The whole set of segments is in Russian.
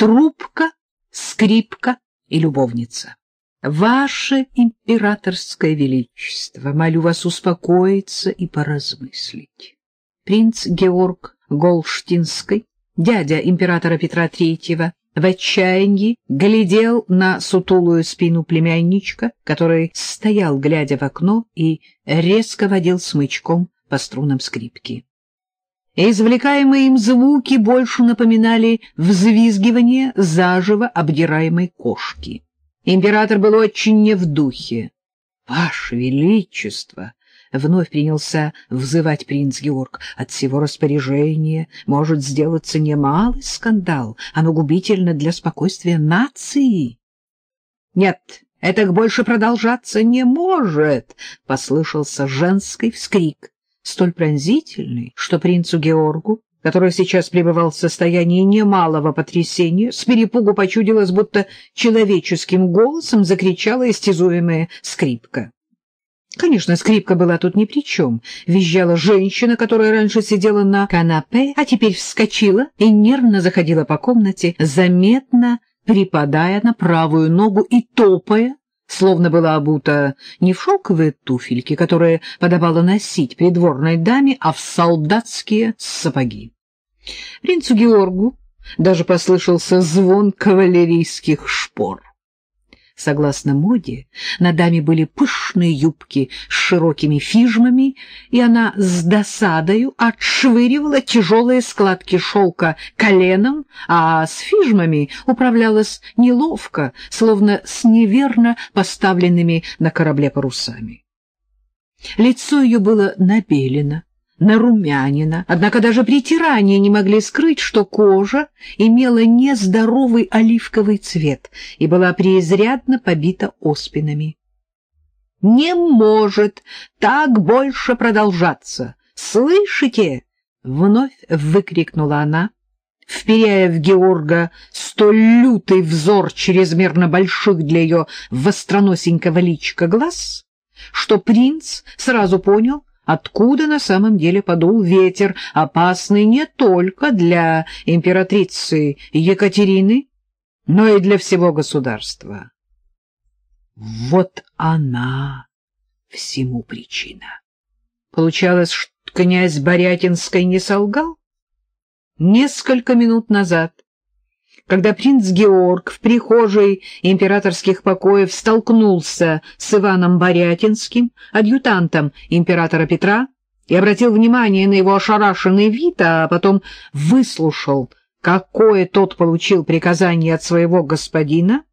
трубка, скрипка и любовница. Ваше императорское величество, молю вас успокоиться и поразмыслить. Принц Георг Голштинский, дядя императора Петра III, в отчаянии глядел на сутулую спину племянничка, который стоял, глядя в окно, и резко водил смычком по струнам скрипки. Извлекаемые им звуки больше напоминали взвизгивание заживо обдираемой кошки. Император был очень не в духе. — Ваше Величество! — вновь принялся взывать принц Георг. — От всего распоряжения может сделаться немалый скандал. Оно губительно для спокойствия нации. — Нет, это больше продолжаться не может! — послышался женский вскрик, столь пронзительный, что принцу Георгу который сейчас пребывал в состоянии немалого потрясения, с перепугу почудилось, будто человеческим голосом закричала истязуемая скрипка. Конечно, скрипка была тут ни при чем. Визжала женщина, которая раньше сидела на канапе, а теперь вскочила и нервно заходила по комнате, заметно припадая на правую ногу и топая, словно была обута не в шелковые туфельки, которые подобало носить придворной даме, а в солдатские сапоги. Принцу Георгу даже послышался звон кавалерийских шпор. Согласно моде, на даме были пышные юбки с широкими фижмами, и она с досадою отшвыривала тяжелые складки шелка коленом, а с фижмами управлялась неловко, словно с неверно поставленными на корабле парусами. Лицо ее было набелено, нарумянина, однако даже притирания не могли скрыть, что кожа имела нездоровый оливковый цвет и была преизрядно побита оспинами. «Не может так больше продолжаться! Слышите?» — вновь выкрикнула она, вперяя в Георга столь лютый взор чрезмерно больших для ее востроносенького личка глаз, что принц сразу понял, откуда на самом деле подул ветер, опасный не только для императрицы Екатерины, но и для всего государства. Вот она всему причина. Получалось, что князь Борятинский не солгал? Несколько минут назад когда принц Георг в прихожей императорских покоев столкнулся с Иваном Борятинским, адъютантом императора Петра, и обратил внимание на его ошарашенный вид, а потом выслушал, какое тот получил приказание от своего господина,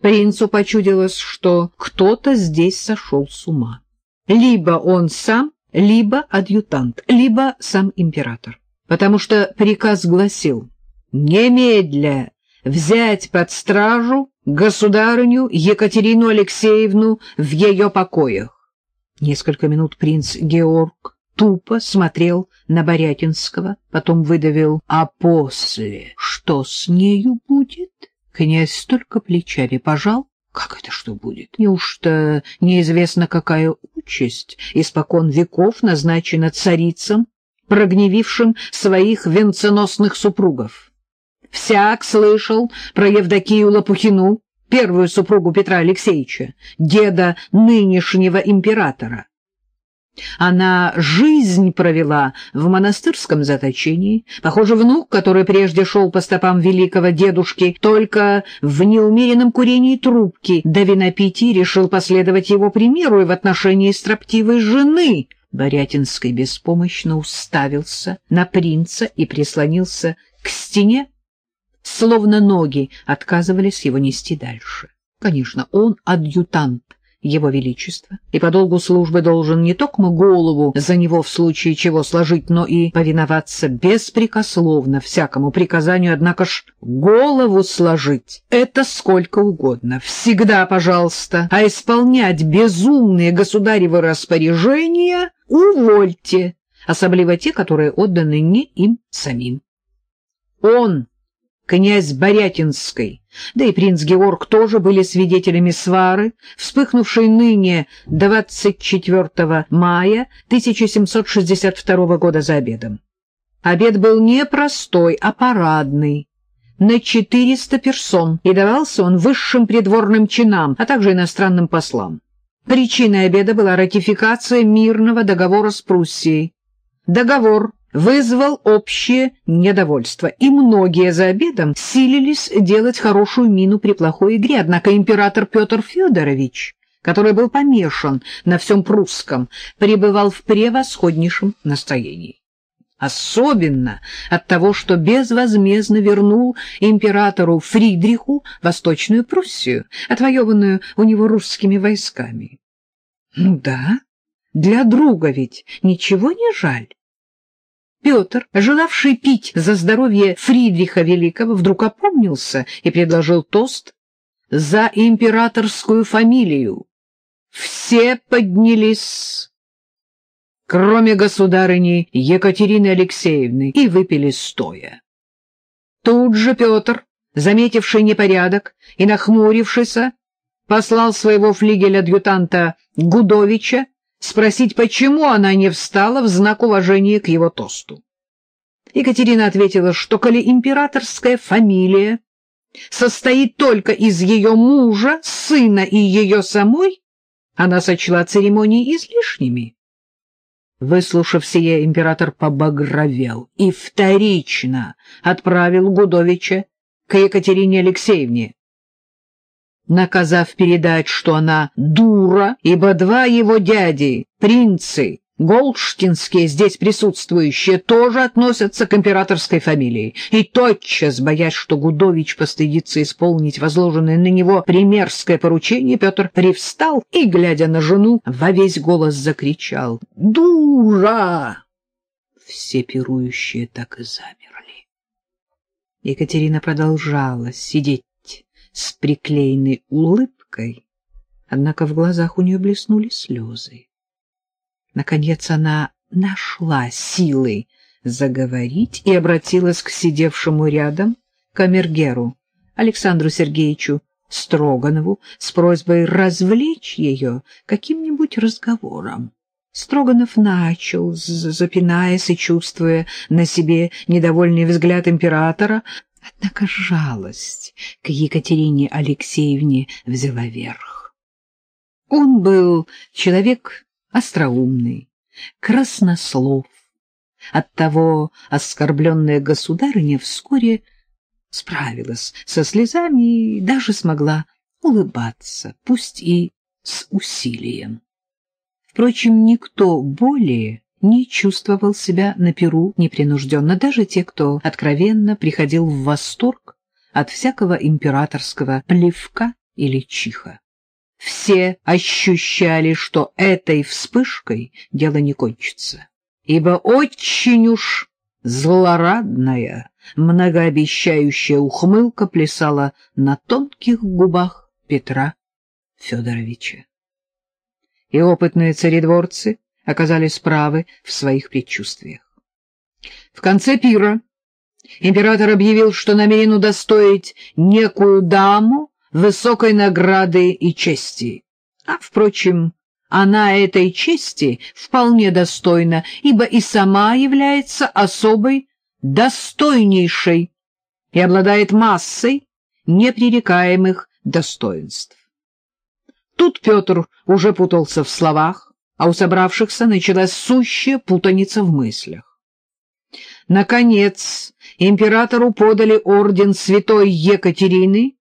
принцу почудилось, что кто-то здесь сошел с ума. Либо он сам, либо адъютант, либо сам император. Потому что приказ гласил — немедля взять под стражу государыню Екатерину Алексеевну в ее покоях. Несколько минут принц Георг тупо смотрел на Борятинского, потом выдавил «А после что с нею будет?» Князь только плечами пожал. Как это что будет? Неужто неизвестно, какая участь испокон веков назначена царицам, прогневившим своих венценосных супругов? Всяк слышал про Евдокию Лопухину, первую супругу Петра Алексеевича, деда нынешнего императора. Она жизнь провела в монастырском заточении. Похоже, внук, который прежде шел по стопам великого дедушки, только в неумеренном курении трубки до винопития решил последовать его примеру и в отношении строптивой жены. Борятинский беспомощно уставился на принца и прислонился к стене, словно ноги отказывались его нести дальше. Конечно, он адъютант его величества, и по долгу службы должен не только голову за него в случае чего сложить, но и повиноваться беспрекословно всякому приказанию, однако ж голову сложить — это сколько угодно, всегда пожалуйста, а исполнять безумные государевы распоряжения увольте, особливо те, которые отданы не им самим. Он князь Борятинской, да и принц Георг тоже были свидетелями свары, вспыхнувшей ныне 24 мая 1762 года за обедом. Обед был не простой, а парадный. на 400 персон, и давался он высшим придворным чинам, а также иностранным послам. Причиной обеда была ратификация мирного договора с Пруссией. Договор вызвал общее недовольство, и многие за обедом силились делать хорошую мину при плохой игре, однако император Петр Федорович, который был помешан на всем прусском, пребывал в превосходнейшем настроении. Особенно от того, что безвозмездно вернул императору Фридриху Восточную Пруссию, отвоеванную у него русскими войсками. Ну да, для друга ведь ничего не жаль. Петр, желавший пить за здоровье Фридриха Великого, вдруг опомнился и предложил тост за императорскую фамилию. Все поднялись кроме государыни Екатерины Алексеевны, и выпили стоя. Тут же Петр, заметивший непорядок и нахмурившийся, послал своего флигеля-адъютанта Гудовича спросить, почему она не встала в знак уважения к его тосту. Екатерина ответила, что коли императорская фамилия состоит только из ее мужа, сына и ее самой, она сочла церемонии излишними. Выслушав сие, император побагровел и вторично отправил Гудовича к Екатерине Алексеевне, наказав передать, что она дура, ибо два его дяди, принцы, Голдштинские, здесь присутствующие, тоже относятся к императорской фамилии. И тотчас, боясь, что Гудович постыдится исполнить возложенное на него примерское поручение, Петр привстал и, глядя на жену, во весь голос закричал «Дура!». Все пирующие так и замерли. Екатерина продолжала сидеть с приклеенной улыбкой, однако в глазах у нее блеснули слезы. Наконец она нашла силы заговорить и обратилась к сидевшему рядом камергеру Александру Сергеевичу Строганову с просьбой развлечь ее каким-нибудь разговором. Строганов начал, запинаясь и чувствуя на себе недовольный взгляд императора, однако жалость к Екатерине Алексеевне взяла верх. Он был человек остроумный, краснослов. Оттого оскорбленная государыня вскоре справилась со слезами и даже смогла улыбаться, пусть и с усилием. Впрочем, никто более не чувствовал себя на перу непринужденно, даже те, кто откровенно приходил в восторг от всякого императорского плевка или чиха. Все ощущали, что этой вспышкой дело не кончится, ибо очень уж злорадная, многообещающая ухмылка плясала на тонких губах Петра Федоровича. И опытные царедворцы оказались правы в своих предчувствиях. В конце пира император объявил, что намерен удостоить некую даму высокой награды и чести. А, впрочем, она этой чести вполне достойна, ибо и сама является особой достойнейшей и обладает массой непререкаемых достоинств. Тут Петр уже путался в словах, а у собравшихся началась сущая путаница в мыслях. Наконец, императору подали орден святой Екатерины,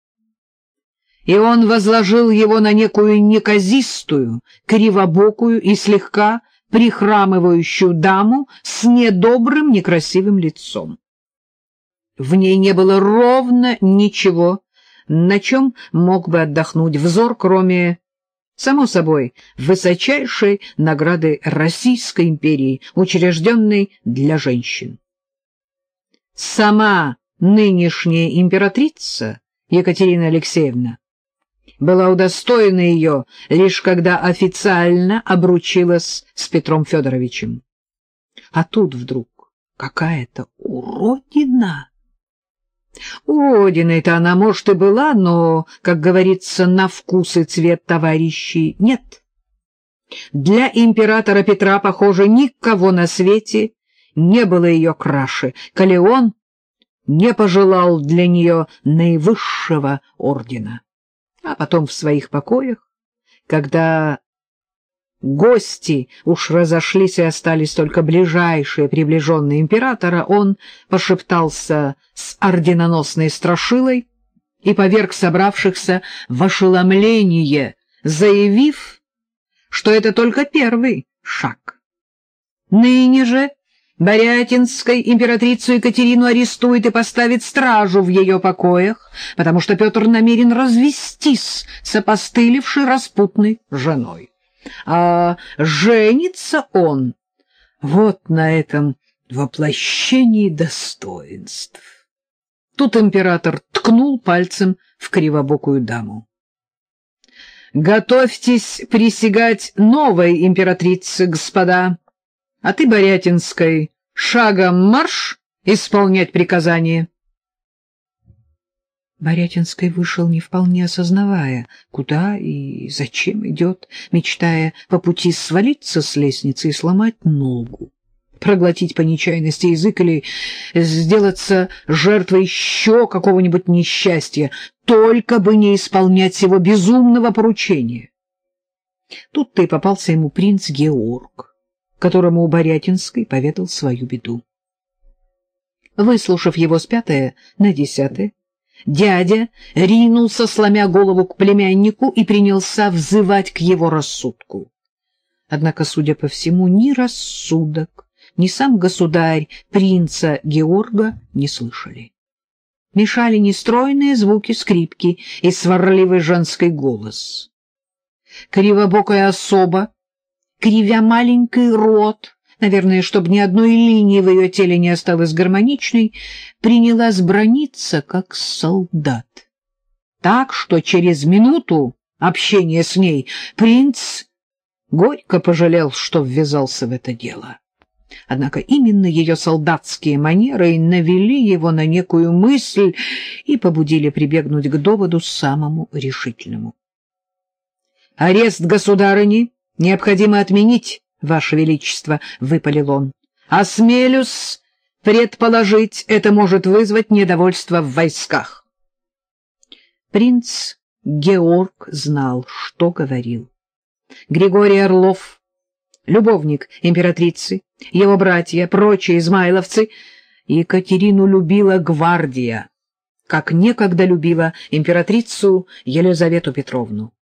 и он возложил его на некую неказистую, кривобокую и слегка прихрамывающую даму с недобрым, некрасивым лицом. В ней не было ровно ничего, на чем мог бы отдохнуть взор, кроме, само собой, высочайшей награды Российской империи, учрежденной для женщин. Сама нынешняя императрица Екатерина Алексеевна была удостоена ее, лишь когда официально обручилась с Петром Федоровичем. А тут вдруг какая-то уродина. Уродиной-то она, может, и была, но, как говорится, на вкус и цвет товарищей нет. Для императора Петра, похоже, никого на свете не было ее краше, коли он не пожелал для нее наивысшего ордена. А потом в своих покоях, когда гости уж разошлись и остались только ближайшие приближенные императора, он пошептался с орденоносной страшилой и поверг собравшихся в ошеломление, заявив, что это только первый шаг. Ныне же Борятинской императрицу Екатерину арестует и поставит стражу в ее покоях, потому что Петр намерен развестись с опостылевшей распутной женой. А женится он вот на этом воплощении достоинств. Тут император ткнул пальцем в кривобокую даму. «Готовьтесь присягать новой императрице, господа!» а ты, Борятинской, шагом марш исполнять приказание. Борятинской вышел, не вполне осознавая, куда и зачем идет, мечтая по пути свалиться с лестницы и сломать ногу, проглотить по нечаянности язык или сделаться жертвой еще какого-нибудь несчастья, только бы не исполнять его безумного поручения. Тут ты попался ему принц Георг которому у Борятинской поведал свою беду. Выслушав его с пятое на десятое, дядя ринулся, сломя голову к племяннику, и принялся взывать к его рассудку. Однако, судя по всему, ни рассудок, ни сам государь принца Георга не слышали. Мешали нестройные звуки скрипки и сварливый женский голос. Кривобокая особа кривя маленький рот, наверное, чтобы ни одной линии в ее теле не осталось гармоничной, принялась брониться, как солдат. Так что через минуту общения с ней принц горько пожалел, что ввязался в это дело. Однако именно ее солдатские манеры навели его на некую мысль и побудили прибегнуть к доводу самому решительному. «Арест государыни необходимо отменить, Ваше Величество, — выпалил он. — Осмелюсь предположить, это может вызвать недовольство в войсках. Принц Георг знал, что говорил. Григорий Орлов, любовник императрицы, его братья, прочие измайловцы, Екатерину любила гвардия, как некогда любила императрицу Елизавету Петровну.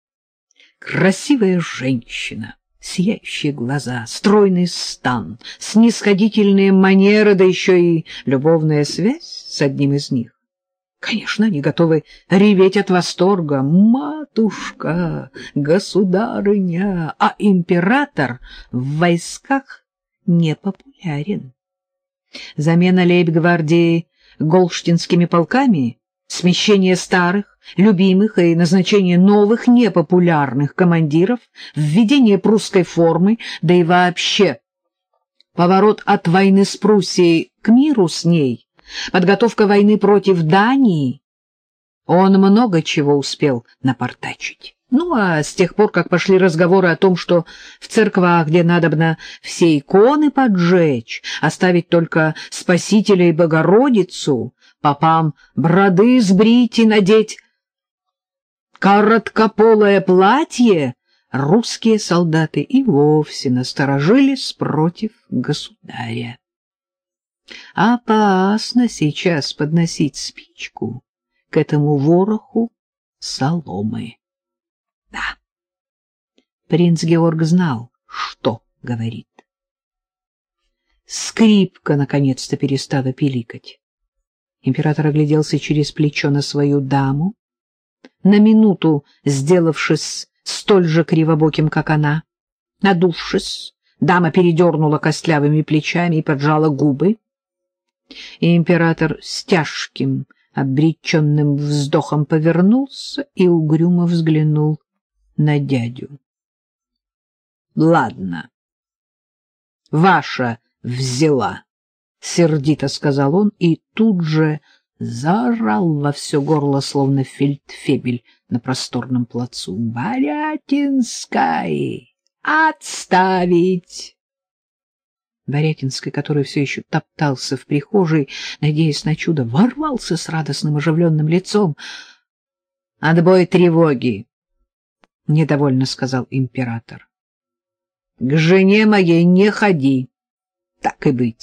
Красивая женщина, сияющие глаза, стройный стан, снисходительные манеры, да еще и любовная связь с одним из них. Конечно, они готовы реветь от восторга. Матушка, государыня, а император в войсках не популярен. Замена лейб-гвардии голштинскими полками, смещение старых, любимых и назначение новых непопулярных командиров, введение прусской формы, да и вообще поворот от войны с Пруссией к миру с ней, подготовка войны против Дании, он много чего успел напортачить. Ну, а с тех пор, как пошли разговоры о том, что в церквах, где надобно все иконы поджечь, оставить только Спасителя и Богородицу, попам броды сбрить и надеть короткополое платье, русские солдаты и вовсе насторожились против государя. Опасно сейчас подносить спичку к этому вороху соломы. Да, принц Георг знал, что говорит. Скрипка наконец-то перестала пиликать. Император огляделся через плечо на свою даму, на минуту сделавшись столь же кривобоким, как она. Надувшись, дама передернула костлявыми плечами и поджала губы. И император с тяжким, обреченным вздохом повернулся и угрюмо взглянул на дядю. — Ладно, ваша взяла, — сердито сказал он, и тут же заорал во все горло, словно фельдфебель на просторном плацу. «Борятинской! Отставить!» Борятинский, который все еще топтался в прихожей, надеясь на чудо, ворвался с радостным оживленным лицом. — Отбой тревоги! — недовольно сказал император. — К жене моей не ходи, так и быть.